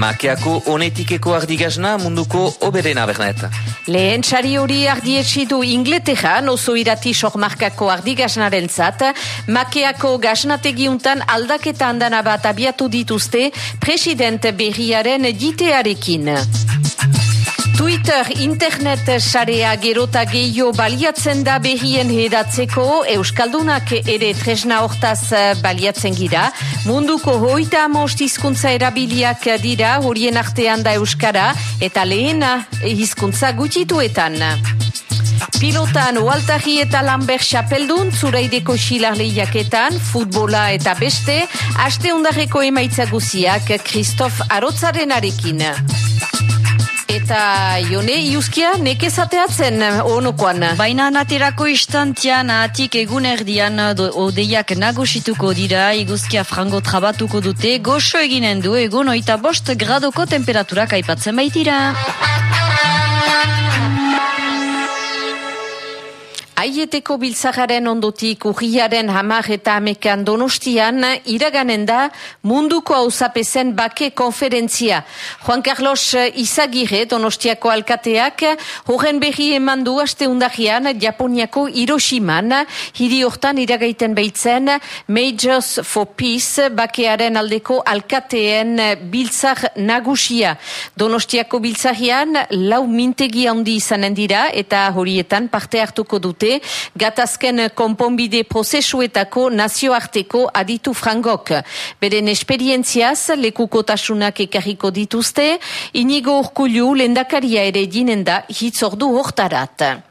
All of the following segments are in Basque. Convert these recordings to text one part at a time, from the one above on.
Makeako onetikeko ardigazna munduko oberena bernet. Lehen txari hori ardietsi du Ingleterran oso irati sokmarkako ardigaznaren zat, makeako gaznategiuntan aldaketa handana bat abiatu dituzte president berriaren ditearekin. Twitter internet sarea gerota gehiago baliatzen da berrien hedatzeko Euskaldunak ere tresna hortaz baliatzen gira. Munduko hoita amost hizkuntza erabiliak dira horien artean da Euskara eta lehena hizkuntza gutituetan. Pilotan Waltari eta Lambert Chapeldun, zureideko xilar lehiaketan, futbola eta beste, aste undarreko emaitza guziak Christoph Arotzaren arekin. Eta jone, iuskia, nekezateatzen onokoan. Baina naterako istantian atik egun erdian odeiak nagusituko dira, iguzkia frango trabatuko dute, goxo eginen du egun oita bost gradoko temperaturak aipatzen baitira. Aieteko biltzagaren ondotik urriaren hamar eta amekan donostian iraganen da munduko hauzapezen bake konferentzia. Juan Carlos Izagirre donostiako alkateak horren berri eman du aste undagian Japoniako Hiroshiman hiri hortan iragaiten behitzen Majors for Peace bakearen aldeko alkateen biltzag nagusia. Donostiako biltzagian lau mintegi handi izanen dira eta horietan parte hartuko dute gatazken konponbide prozesuetako nazioarteko aditu frangok. Beren esperientziaz lekukotasunak ekarriko dituzte, inigo urkulu lendakaria ere dinen da hitzordu hortarat.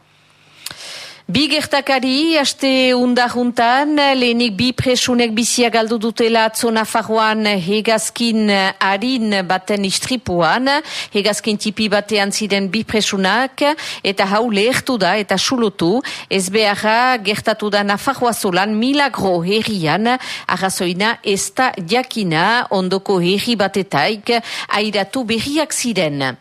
Bi gertakari, aste undajuntan, lehenik bi presunek bizia galdu dutela atzo Nafarroan hegazkin harin baten istripuan, hegazkin tipi batean ziren bi presunak, eta hau lehertu da eta sulutu, ez beharra gertatu da Nafarroa zolan milagro herrian, arrazoina ez da jakina ondoko herri batetaik airatu berriak ziren.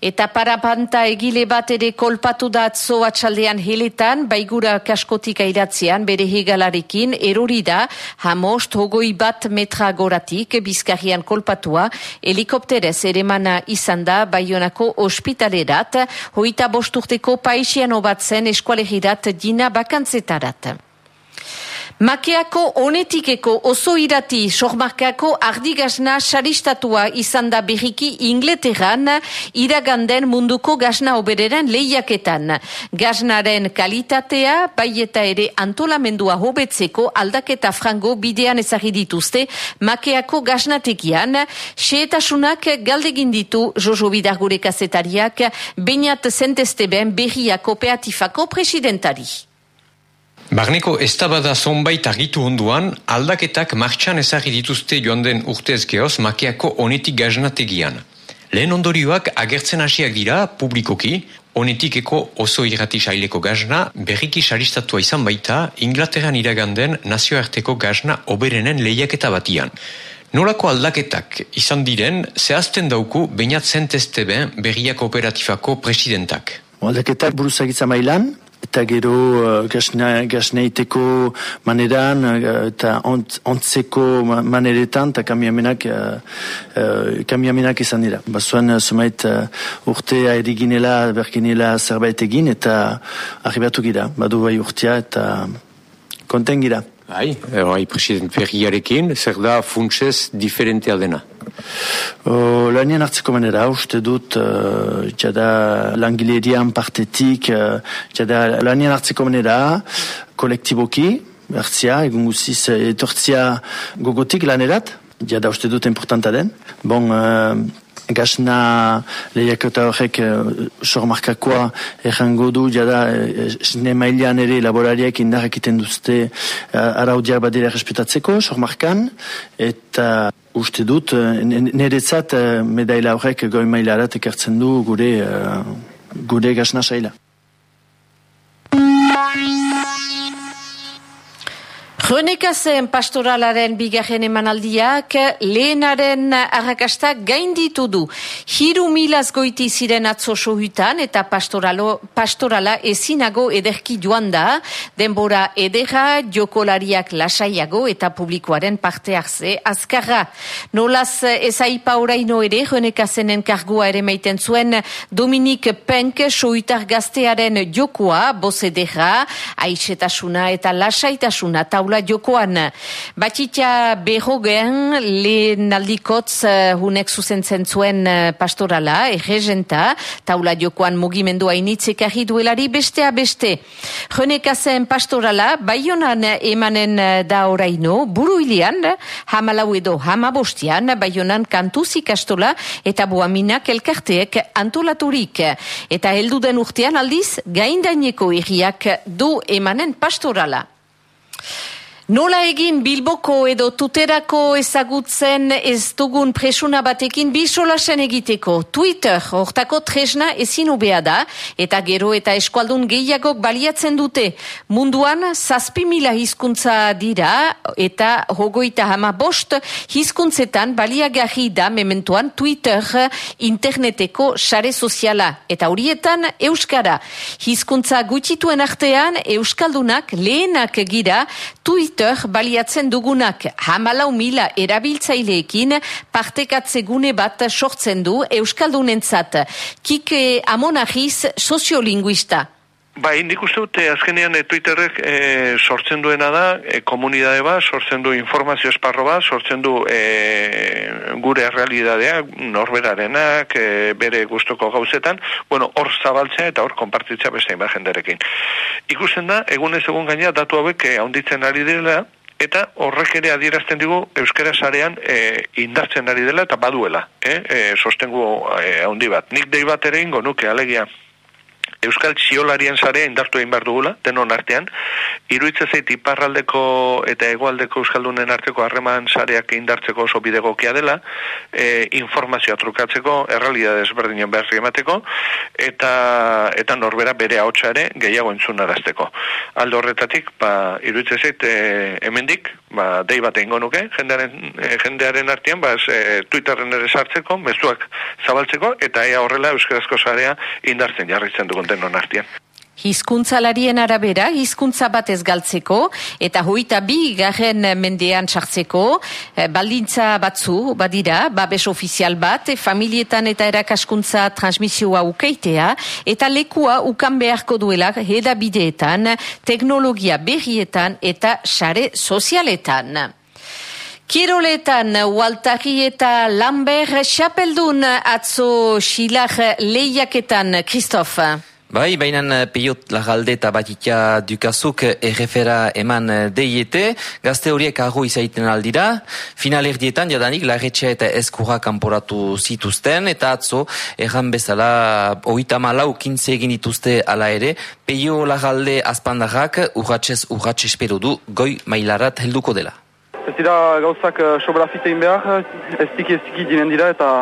Eta parapanta egile bat ere kolpatu da atzo atxaldean heletan, baigura kaskotik airatzean bere hegalarekin, erori da, hamost hogoi bat metra goratik, bizkarrian kolpatua, helikopterez ere mana izan da, baionako ospitalerat, hoita bosturteko paisian obatzen eskualegirat dina bakantzetarat. Makeako onetikeko oso irati sormarkako ardigazna saristatua izan da berriki Ingleterran iraganden munduko gazna obereren lehiaketan. Gaznaren kalitatea, bai eta ere antolamendua hobetzeko aldaketa frango bidean ezagir dituzte makeako gaznatekian, xeetasunak galdegin ditu Jojo Bidar gure kazetariak, bainat zentesteben berria kooperatifako presidentari. Barneko eztabada zonbait argitu onduan, aldaketak martxan ezagri dituzte joan den urtez gehoz makeako onetik gaznategian. Lehen ondorioak agertzen hasiak dira, publikoki, onetikeko oso irrati saileko gazna berriki saristatua izan baita Inglaterran iraganden nazioarteko gazna oberenen lehiaketa batian. Nolako aldaketak izan diren, zehazten dauku bainat zentezteben berriak operatifako presidentak. Aldaketak buruzagitza mailan, eta gero uh, gasneiteko maneran uh, eta ont, ontzeko maneretan eta kamiamenak uh, uh, kamiamenak izan dira. Bazuan zumait uh, urtea eriginela berkinela zerbait egin eta arribatu gira, badu bai urtea eta konten gira. Bai, bai, president berriarekin, zer da funtsez diferentea dena? Uh, lanien hartzeko manera, uste dut, uh, jada langilerian partetik, uh, jada lanien hartzeko manera, kolektiboki, hartzia, egun guziz, etortzia gogotik lanerat, jada uste dut importanta den. Bon, uh, Gazna lehiakota horrek sormarkakoa errango du jada esne mailean ere laborariak indarrak iten duzte araudiak badira respetatzeko sormarkan eta uste dut, niretzat medaila horrek goi mailarat ekartzen du gure, gure gazna saila. Ronekazen pastoralaren bigarren emanaldiak lehenaren arrakastak gainditu du. Hiru milaz goiti ziren atzo sohutan eta pastoralo, pastorala ezinago ederki joan da. Denbora edera, jokolariak lasaiago eta publikoaren parte hartze azkarra. Nolaz ezaipa oraino ere Ronekazenen kargua ere maiten zuen Dominik Penk sohutar gaztearen jokoa, boz edera, aixetasuna eta lasaitasuna taula taula jokoan. Batxitia behogen lehen aldikotz uh, hunek zuzentzen zuen uh, pastorala, errezenta, taula jokoan mugimendua initzek duelari bestea beste. Jonekazen pastorala, baionan emanen uh, da oraino, buru ilian, hamalau edo hamabostian, baionan kantuzik astola eta buaminak elkarteek antolaturik. Eta heldu den urtean aldiz, gaindaineko erriak du emanen pastorala. Nola egin bilboko edo tuterako ezagutzen ez dugun presuna batekin bisolasen egiteko. Twitter, hortako tresna ezin ubea da, eta gero eta eskualdun gehiagok baliatzen dute. Munduan, zazpi mila hizkuntza dira, eta hogoita hama bost hizkuntzetan baliagarri da mementuan Twitter interneteko sare soziala. Eta horietan, Euskara. Hizkuntza gutxituen artean, Euskaldunak lehenak gira Twitter Twitter baliatzen dugunak hamalau mila erabiltzaileekin partekatze gune bat sortzen du Euskaldunentzat. Kike amonagiz soziolinguista. Bai, nik uste dute azkenean e, Twitterrek e, sortzen duena da, e, komunidade bat, sortzen du informazio esparro bat, sortzen du e, gure realidadea, norberarenak, e, bere gustoko gauzetan, bueno, hor zabaltzea eta hor konpartitzea beste jenderekin. Ikusten da, egunez egun gaina datu hauek haunditzen ari dela, eta horrek ere adierazten digu euskara sarean e, indartzen ari dela eta baduela, e, e, sostengu e, bat. Nik dei bat ere ingo nuke, alegia, Euskal Txiolarien sarea indartu egin behar dugula, denon artean. Iruitze zeit iparraldeko eta egoaldeko Euskaldunen arteko harreman sareak indartzeko oso bidegokia dela, e, informazioa trukatzeko, errealidad ezberdinen behar emateko, eta, eta norbera bere haotxa ere gehiago entzun arazteko. Aldo horretatik, ba, iruitze zeit, e, hemendik, ba, dei bat egingo nuke, jendearen, e, jendearen artean, ba, e, Twitterren ere sartzeko, mezuak zabaltzeko, eta ea horrela Euskarazko sarea indartzen jarritzen dugun denon artean. Hizkuntzalarien arabera, hizkuntza bat ez galtzeko, eta hoita bi garen mendean sartzeko, eh, baldintza batzu, badira, babes ofizial bat, familietan eta erakaskuntza transmisioa ukeitea, eta lekua ukan beharko duela hedabideetan, teknologia berrietan eta sare sozialetan. Kiroletan, Waltari eta Lambert Chapeldun atzo xilar lehiaketan, Kristof. Bai, bainan eh, peiot lagalde eta batitia dukazuk errefera eman eh, deiete, gazte horiek arru izaiten aldira, final erdietan jadanik larretxea eta eskura kanporatu zituzten, eta atzo erran bezala oita malau kintze egin dituzte ala ere, peio lagalde azpandarrak urratxez urratxe espero du goi mailarat helduko dela. Ez dira gauzak sobra fitein behar, ez tiki ez tiki dira eta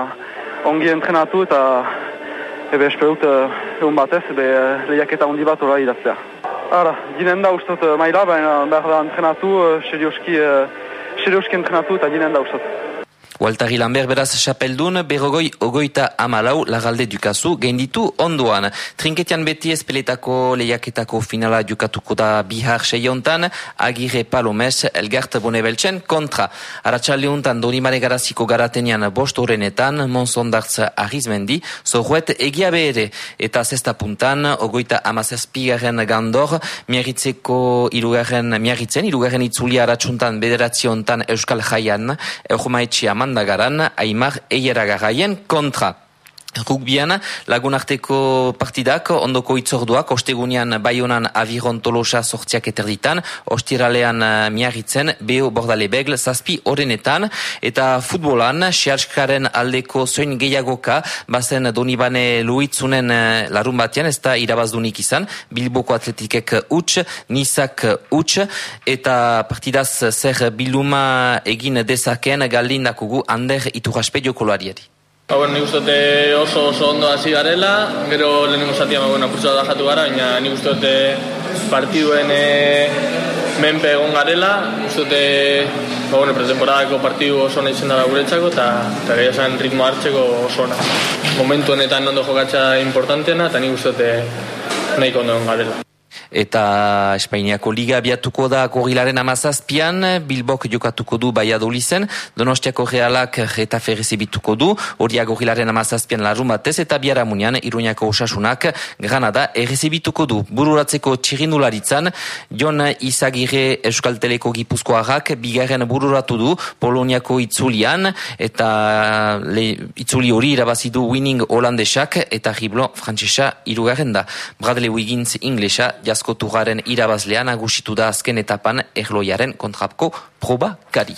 ongi entrenatu eta ebe esperut egun batez, ebe lehiaketa hundi bat ora idaztea. Ara, ginen da ustot maila, baina behar da entrenatu, serioski, serioski entrenatu eta ginen da ustot. Waltari Lambert beraz xapeldun, berrogoi ogoita amalau lagalde dukazu, genditu onduan. Trinketian beti espeletako lehiaketako finala dukatuko da bihar seiontan, agire palomes elgart bonebeltzen kontra. Aratxalde untan donimare garaziko garatenian bost horrenetan, monsondartz arizmendi, zorruet egia behere. Eta zesta puntan, ogoita amazazpigaren gandor, miarritzeko irugarren, miarritzen, irugarren itzulia aratsuntan bederatziontan euskal jaian, eurumaetxia Amanda Garana, Aymar Eyeragagayen contra Rugbian lagunarteko partidak ondoko itzorduak ostegunean baionan aviron tolosa sortziak eterditan, ostiralean uh, miarritzen beho bordale begl zazpi orenetan, eta futbolan xealskaren aldeko zoin gehiagoka bazen donibane luitzunen uh, larun batean, ez da irabazdunik izan, bilboko atletikek huts, nizak huts, eta partidaz zer biluma egin dezaken galdindakugu ander iturraspe jokolariari. Ba, bueno, nik uste oso oso ondo hasi garela, gero lehenengo zatia ma, bueno, da jatu gara, baina nik uste partiduen e, menpe egon garela, uste ba, bueno, pretemporadako partidu oso nahi zen dara guretzako, eta gaya zen ritmo hartzeko oso ona. Momentu honetan ondo jokatza importanteena, eta nik uste nahiko ondo egon garela eta Espainiako Liga abiatuko da gorilaren amazazpian, Bilbok jokatuko du baiadoli zen, Donostiako realak eta ferrezibituko du, horia gorilaren amazazpian larun batez, eta biaramunian Iruñako osasunak Granada errezibituko du. Bururatzeko txirinularitzan, Jon Izagire Euskalteleko Gipuzkoarrak bigarren bururatu du Poloniako itzulian, eta le, itzuli hori irabazidu winning holandesak, eta Riblo Frantzesa irugarren da. Bradley Wiggins inglesa, jasko tugaren irabazlean agusitu da azken etapan erloiaren kontrapko proba gari.